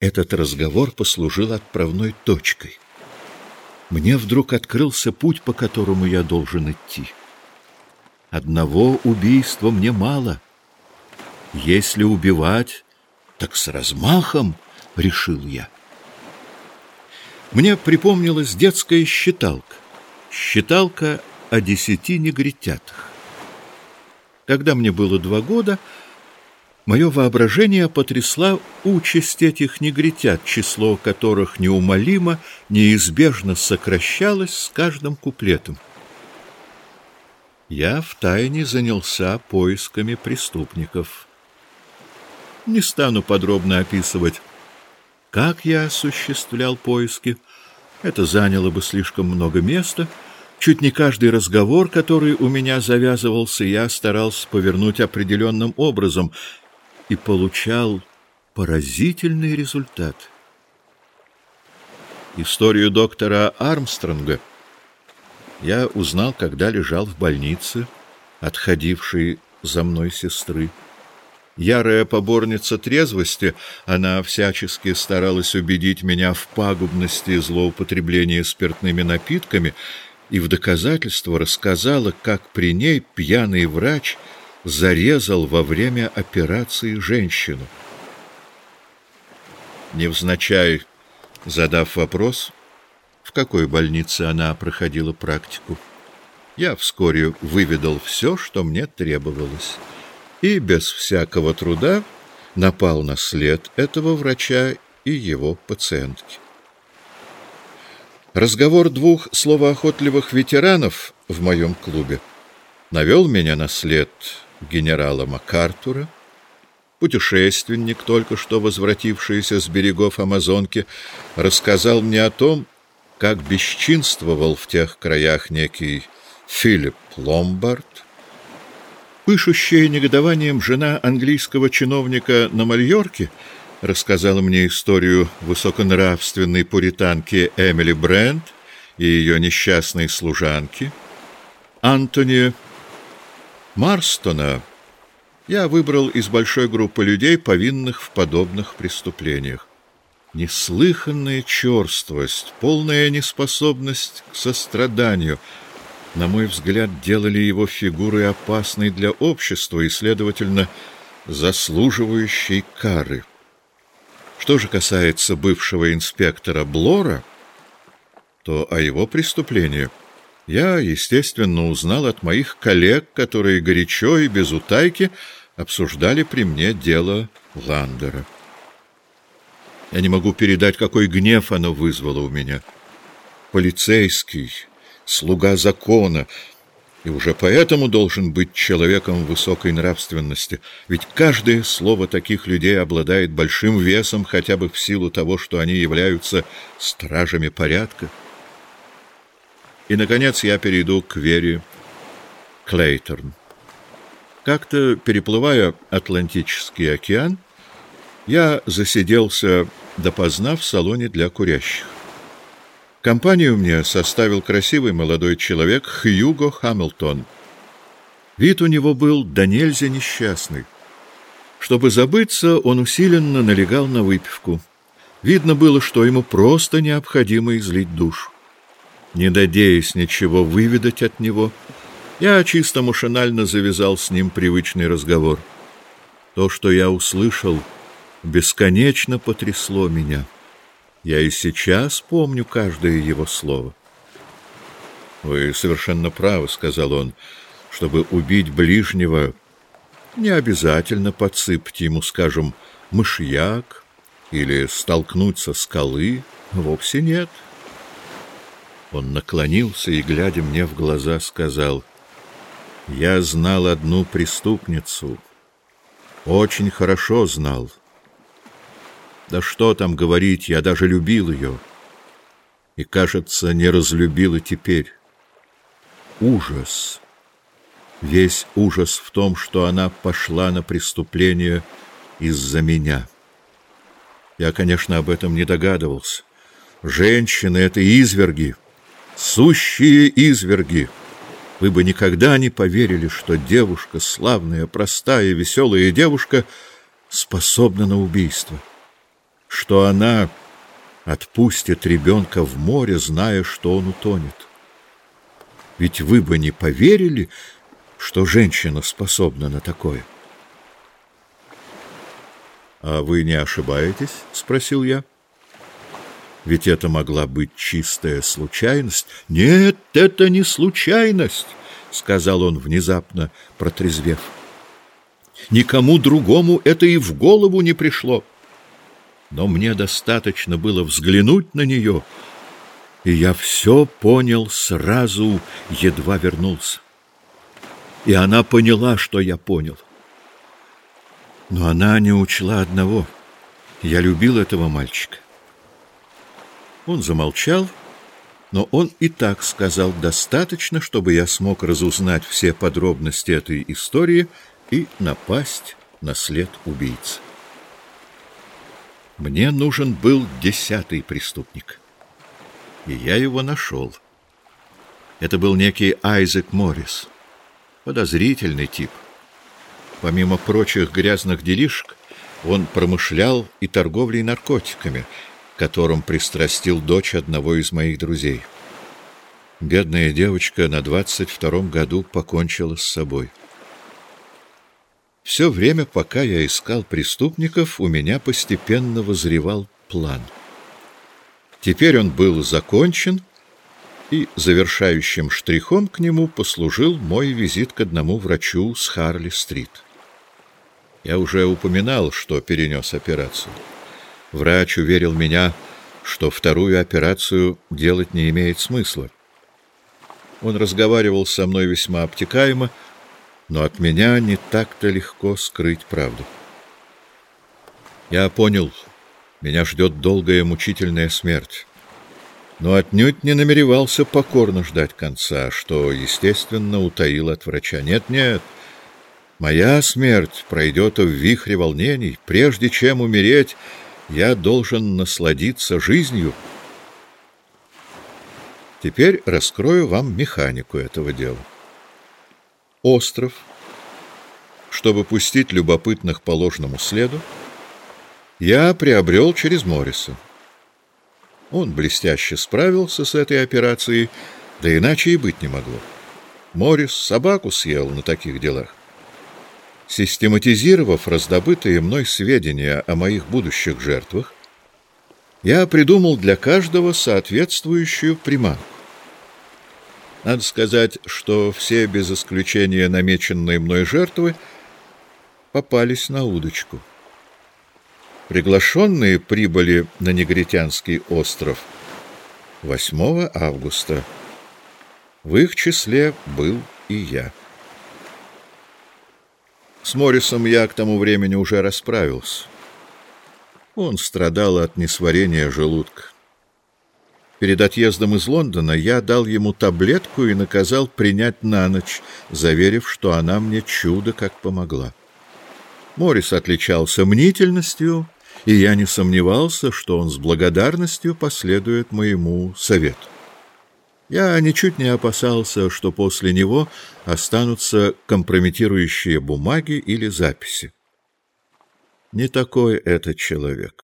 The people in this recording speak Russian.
Этот разговор послужил отправной точкой. Мне вдруг открылся путь, по которому я должен идти. Одного убийства мне мало. Если убивать, так с размахом, решил я. Мне припомнилась детская считалка. Считалка о десяти негритятах. Когда мне было два года, мое воображение потрясла участь этих негритят, число которых неумолимо, неизбежно сокращалось с каждым куплетом. Я втайне занялся поисками преступников. Не стану подробно описывать, как я осуществлял поиски. Это заняло бы слишком много места — Чуть не каждый разговор, который у меня завязывался, я старался повернуть определенным образом и получал поразительный результат. Историю доктора Армстронга я узнал, когда лежал в больнице, отходившей за мной сестры. Ярая поборница трезвости, она всячески старалась убедить меня в пагубности злоупотребления спиртными напитками — и в доказательство рассказала, как при ней пьяный врач зарезал во время операции женщину. Невзначай задав вопрос, в какой больнице она проходила практику, я вскоре выведал все, что мне требовалось, и без всякого труда напал на след этого врача и его пациентки. Разговор двух словоохотливых ветеранов в моем клубе навел меня на след генерала МакАртура. Путешественник, только что возвратившийся с берегов Амазонки, рассказал мне о том, как бесчинствовал в тех краях некий Филипп Ломбард. Пышущая негодованием жена английского чиновника на Мальорке — рассказала мне историю высоконравственной пуританки Эмили Брент и ее несчастной служанки. Антони Марстона я выбрал из большой группы людей, повинных в подобных преступлениях. Неслыханная черствость, полная неспособность к состраданию, на мой взгляд, делали его фигурой опасной для общества и, следовательно, заслуживающей кары. Что же касается бывшего инспектора Блора, то о его преступлении я, естественно, узнал от моих коллег, которые горячо и без утайки обсуждали при мне дело Ландера. Я не могу передать, какой гнев оно вызвало у меня. Полицейский, слуга закона — и уже поэтому должен быть человеком высокой нравственности, ведь каждое слово таких людей обладает большим весом хотя бы в силу того, что они являются стражами порядка. И, наконец, я перейду к Вере Клейторн. Как-то, переплывая Атлантический океан, я засиделся допоздна в салоне для курящих. Компанию мне составил красивый молодой человек Хьюго Хамилтон. Вид у него был до нельзя несчастный. Чтобы забыться, он усиленно налегал на выпивку. Видно было, что ему просто необходимо излить душу. Не надеясь ничего выведать от него, я чисто машинально завязал с ним привычный разговор. То, что я услышал, бесконечно потрясло меня. Я и сейчас помню каждое его слово. «Вы совершенно правы», — сказал он, — «чтобы убить ближнего, не обязательно подсыпать ему, скажем, мышьяк или столкнуть со скалы. Вовсе нет». Он наклонился и, глядя мне в глаза, сказал, «Я знал одну преступницу, очень хорошо знал». Да что там говорить, я даже любил ее. И, кажется, не разлюбил и теперь. Ужас. Весь ужас в том, что она пошла на преступление из-за меня. Я, конечно, об этом не догадывался. Женщины — это изверги, сущие изверги. Вы бы никогда не поверили, что девушка, славная, простая, веселая девушка, способна на убийство. что она отпустит ребенка в море, зная, что он утонет. Ведь вы бы не поверили, что женщина способна на такое. — А вы не ошибаетесь? — спросил я. — Ведь это могла быть чистая случайность. — Нет, это не случайность, — сказал он внезапно, протрезвев. — Никому другому это и в голову не пришло. Но мне достаточно было взглянуть на нее, и я все понял сразу, едва вернулся. И она поняла, что я понял. Но она не учла одного. Я любил этого мальчика. Он замолчал, но он и так сказал достаточно, чтобы я смог разузнать все подробности этой истории и напасть на след убийцы. Мне нужен был десятый преступник. И я его нашел. Это был некий Айзек Моррис. Подозрительный тип. Помимо прочих грязных делишек, он промышлял и торговлей наркотиками, которым пристрастил дочь одного из моих друзей. Бедная девочка на двадцать втором году покончила с собой. Все время, пока я искал преступников, у меня постепенно возревал план. Теперь он был закончен, и завершающим штрихом к нему послужил мой визит к одному врачу с Харли-стрит. Я уже упоминал, что перенес операцию. Врач уверил меня, что вторую операцию делать не имеет смысла. Он разговаривал со мной весьма обтекаемо, но от меня не так-то легко скрыть правду. Я понял, меня ждет долгая мучительная смерть, но отнюдь не намеревался покорно ждать конца, что, естественно, утаил от врача. Нет-нет, моя смерть пройдет в вихре волнений. Прежде чем умереть, я должен насладиться жизнью. Теперь раскрою вам механику этого дела остров, чтобы пустить любопытных по ложному следу, я приобрел через Морриса. Он блестяще справился с этой операцией, да иначе и быть не могло. Моррис собаку съел на таких делах. Систематизировав раздобытые мной сведения о моих будущих жертвах, я придумал для каждого соответствующую приманку. Надо сказать, что все, без исключения намеченные мной жертвы, попались на удочку. Приглашенные прибыли на Негритянский остров 8 августа. В их числе был и я. С Моррисом я к тому времени уже расправился. Он страдал от несварения желудка. Перед отъездом из Лондона я дал ему таблетку и наказал принять на ночь, заверив, что она мне чудо как помогла. Морис отличался мнительностью, и я не сомневался, что он с благодарностью последует моему совету. Я ничуть не опасался, что после него останутся компрометирующие бумаги или записи. Не такой этот человек.